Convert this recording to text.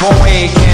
Don't wake